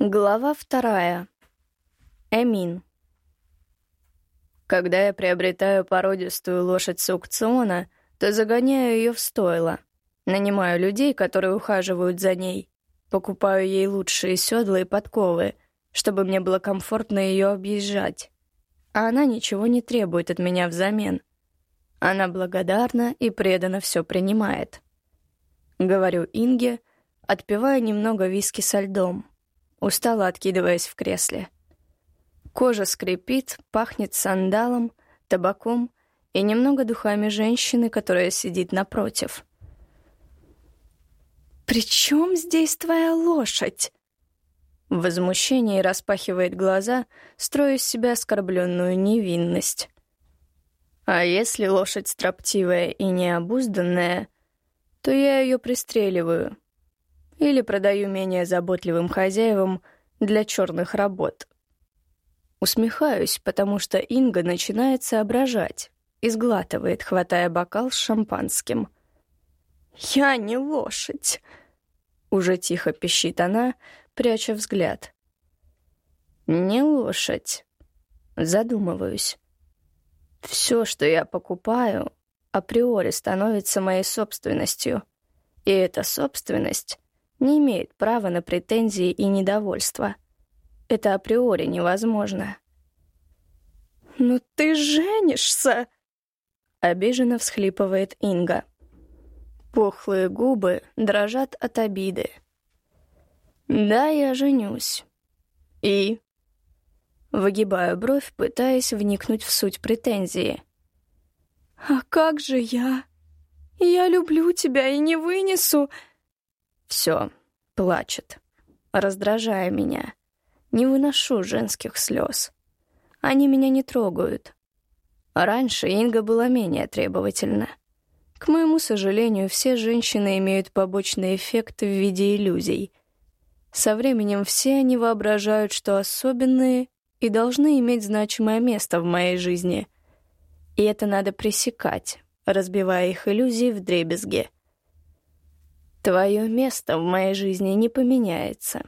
Глава вторая. Эмин. Когда я приобретаю породистую лошадь с аукциона, то загоняю ее в стойло. Нанимаю людей, которые ухаживают за ней. Покупаю ей лучшие седла и подковы, чтобы мне было комфортно ее объезжать. А она ничего не требует от меня взамен. Она благодарна и преданно все принимает. Говорю Инге, отпивая немного виски со льдом — устало откидываясь в кресле. Кожа скрипит, пахнет сандалом, табаком и немного духами женщины, которая сидит напротив. «При чем здесь твоя лошадь?» В возмущении распахивает глаза, строя из себя оскорбленную невинность. А если лошадь строптивая и необузданная, то я ее пристреливаю — или продаю менее заботливым хозяевам для черных работ. Усмехаюсь, потому что Инга начинает соображать и сглатывает, хватая бокал с шампанским. «Я не лошадь!» Уже тихо пищит она, пряча взгляд. «Не лошадь». Задумываюсь. Все, что я покупаю, априори становится моей собственностью. И эта собственность не имеет права на претензии и недовольство. Это априори невозможно. «Но ты женишься!» — обиженно всхлипывает Инга. Пухлые губы дрожат от обиды. «Да, я женюсь. И...» Выгибаю бровь, пытаясь вникнуть в суть претензии. «А как же я? Я люблю тебя и не вынесу...» Все, плачет, раздражая меня. Не выношу женских слез. Они меня не трогают. Раньше Инга была менее требовательна. К моему сожалению, все женщины имеют побочный эффект в виде иллюзий. Со временем все они воображают, что особенные и должны иметь значимое место в моей жизни. И это надо пресекать, разбивая их иллюзии в дребезге. Твое место в моей жизни не поменяется.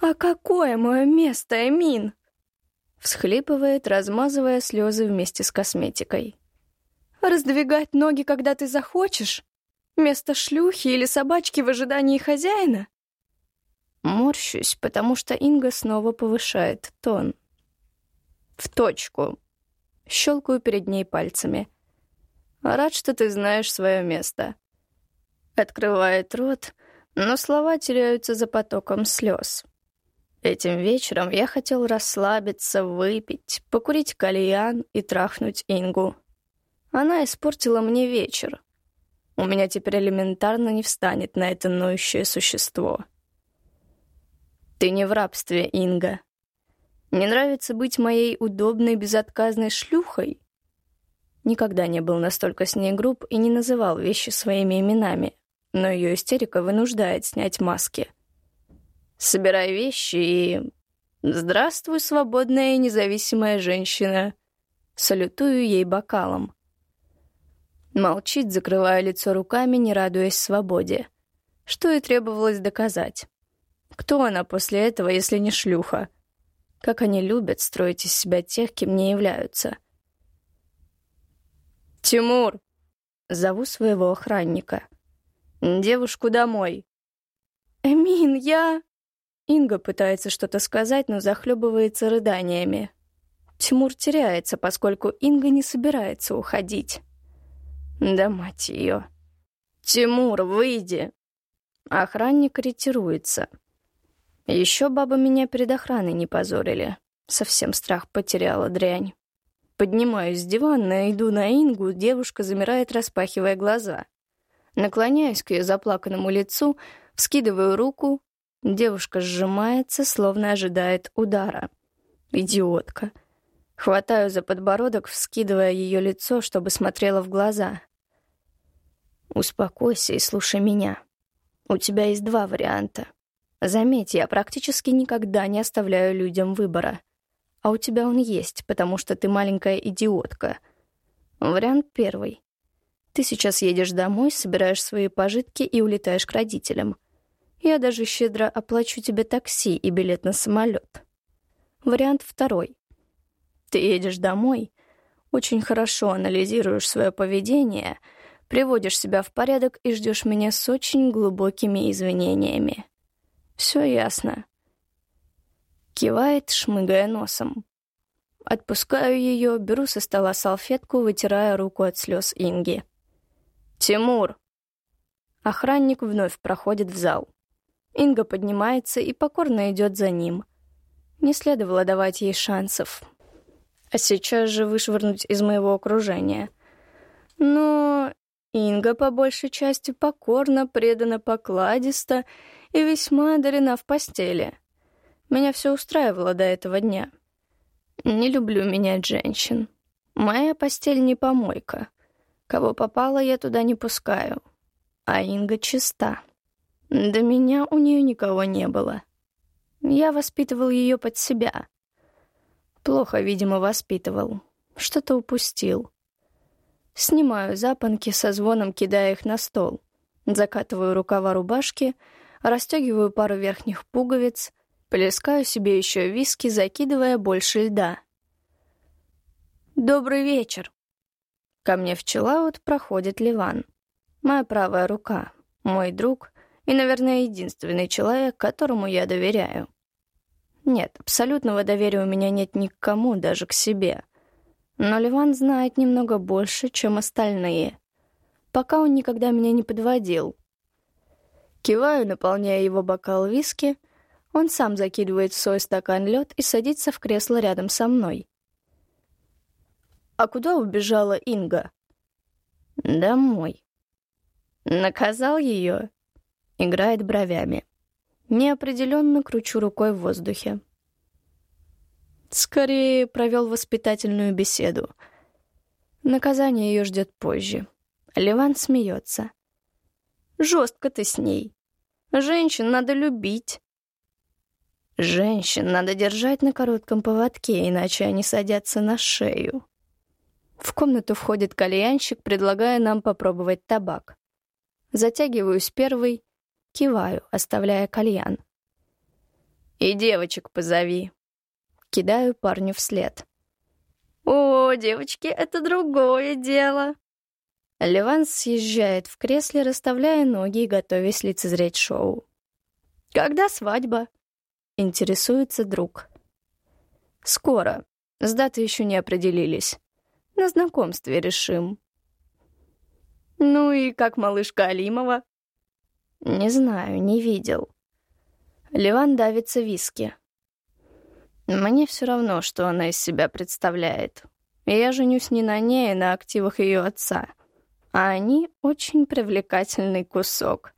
«А какое мое место, Эмин?» Всхлипывает, размазывая слезы вместе с косметикой. «Раздвигать ноги, когда ты захочешь? Место шлюхи или собачки в ожидании хозяина?» Морщусь, потому что Инга снова повышает тон. «В точку». Щелкаю перед ней пальцами. «Рад, что ты знаешь свое место. Открывает рот, но слова теряются за потоком слез. Этим вечером я хотел расслабиться, выпить, покурить кальян и трахнуть Ингу. Она испортила мне вечер. У меня теперь элементарно не встанет на это ноющее существо. Ты не в рабстве, Инга. Не нравится быть моей удобной, безотказной шлюхой? Никогда не был настолько с ней груб и не называл вещи своими именами, но ее истерика вынуждает снять маски. «Собирай вещи и...» «Здравствуй, свободная и независимая женщина!» Салютую ей бокалом. Молчит, закрывая лицо руками, не радуясь свободе. Что и требовалось доказать. Кто она после этого, если не шлюха? Как они любят строить из себя тех, кем не являются. «Тимур!» Зову своего охранника. «Девушку домой». «Эмин, я...» Инга пытается что-то сказать, но захлебывается рыданиями. Тимур теряется, поскольку Инга не собирается уходить. Да мать ее. «Тимур, выйди!» Охранник ретируется. Еще баба меня перед охраной не позорили. Совсем страх потеряла дрянь. Поднимаюсь с дивана, иду на Ингу, девушка замирает, распахивая глаза. Наклоняюсь к ее заплаканному лицу, вскидываю руку. Девушка сжимается, словно ожидает удара. Идиотка. Хватаю за подбородок, вскидывая ее лицо, чтобы смотрела в глаза. «Успокойся и слушай меня. У тебя есть два варианта. Заметь, я практически никогда не оставляю людям выбора. А у тебя он есть, потому что ты маленькая идиотка. Вариант первый. Ты сейчас едешь домой, собираешь свои пожитки и улетаешь к родителям. Я даже щедро оплачу тебе такси и билет на самолет. Вариант второй. Ты едешь домой, очень хорошо анализируешь свое поведение, приводишь себя в порядок и ждешь меня с очень глубокими извинениями. Все ясно. Кивает, шмыгая носом. Отпускаю ее, беру со стола салфетку, вытирая руку от слез Инги. «Тимур!» Охранник вновь проходит в зал. Инга поднимается и покорно идет за ним. Не следовало давать ей шансов. А сейчас же вышвырнуть из моего окружения. Но Инга по большей части покорно, предана покладиста и весьма одарена в постели. Меня все устраивало до этого дня. Не люблю менять женщин. Моя постель не помойка. Кого попало, я туда не пускаю. А Инга чиста. До меня у нее никого не было. Я воспитывал ее под себя. Плохо, видимо, воспитывал. Что-то упустил. Снимаю запонки, со звоном кидая их на стол. Закатываю рукава рубашки, расстегиваю пару верхних пуговиц, плескаю себе еще виски, закидывая больше льда. «Добрый вечер!» Ко мне в челаут проходит Ливан. Моя правая рука, мой друг и, наверное, единственный человек, которому я доверяю. Нет, абсолютного доверия у меня нет ни к кому, даже к себе. Но Ливан знает немного больше, чем остальные. Пока он никогда меня не подводил. Киваю, наполняя его бокал виски. Он сам закидывает в свой стакан лед и садится в кресло рядом со мной. «А куда убежала Инга?» «Домой». «Наказал ее?» Играет бровями. Неопределенно кручу рукой в воздухе. Скорее провел воспитательную беседу. Наказание ее ждет позже. Леван смеется. Жестко ты с ней. Женщин надо любить. Женщин надо держать на коротком поводке, иначе они садятся на шею. В комнату входит кальянщик, предлагая нам попробовать табак. Затягиваюсь первый, Киваю, оставляя кальян. «И девочек позови». Кидаю парню вслед. «О, девочки, это другое дело». Ливан съезжает в кресле, расставляя ноги и готовясь лицезреть шоу. «Когда свадьба?» — интересуется друг. «Скоро. С датой еще не определились. На знакомстве решим». «Ну и как малышка Алимова?» Не знаю, не видел. Ливан давится виски. Мне все равно, что она из себя представляет. Я женюсь не на ней, а на активах ее отца. А они очень привлекательный кусок.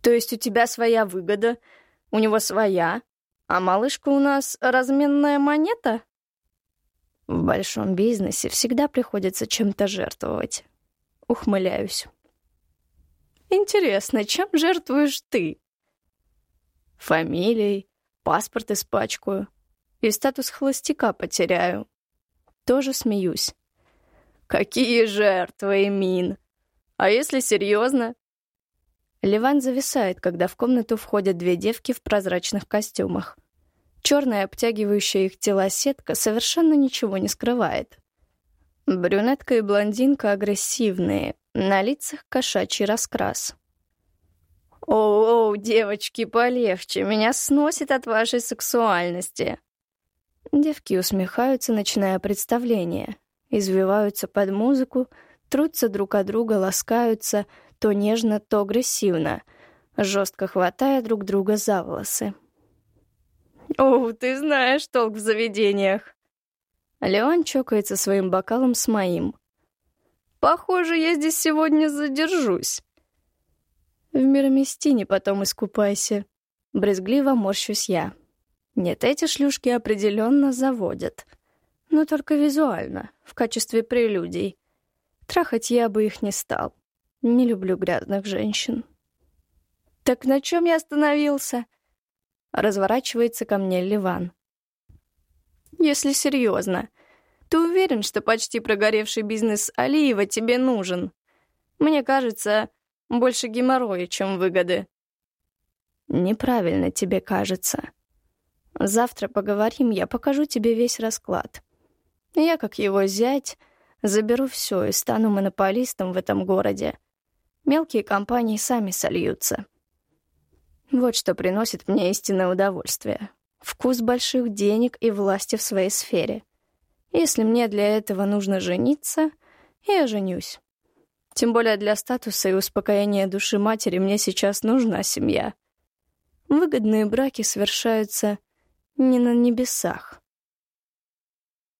То есть у тебя своя выгода, у него своя, а малышка у нас разменная монета? В большом бизнесе всегда приходится чем-то жертвовать. Ухмыляюсь. Интересно, чем жертвуешь ты? Фамилией, паспорт испачкаю. И статус холостяка потеряю. Тоже смеюсь. Какие жертвы, Эмин? А если серьезно? Ливан зависает, когда в комнату входят две девки в прозрачных костюмах. Черная обтягивающая их тела сетка совершенно ничего не скрывает. Брюнетка и блондинка агрессивные, на лицах кошачий раскрас. «Оу, девочки, полегче, меня сносит от вашей сексуальности!» Девки усмехаются, начиная представление. Извиваются под музыку, трутся друг от друга, ласкаются, то нежно, то агрессивно, жестко хватая друг друга за волосы. «Оу, ты знаешь толк в заведениях!» Леон чокается своим бокалом с моим. Похоже, я здесь сегодня задержусь. В Мироместине потом искупайся. Брезгливо морщусь я. Нет, эти шлюшки определенно заводят. Но только визуально, в качестве прелюдий. Трахать я бы их не стал. Не люблю грязных женщин. «Так на чем я остановился?» Разворачивается ко мне Ливан. «Если серьезно, ты уверен, что почти прогоревший бизнес Алиева тебе нужен? Мне кажется, больше геморроя, чем выгоды. неправильно тебе кажется. Завтра поговорим, я покажу тебе весь расклад. Я, как его зять, заберу все и стану монополистом в этом городе. Мелкие компании сами сольются. Вот что приносит мне истинное удовольствие. Вкус больших денег и власти в своей сфере. Если мне для этого нужно жениться, я женюсь. Тем более для статуса и успокоения души матери мне сейчас нужна семья. Выгодные браки совершаются не на небесах.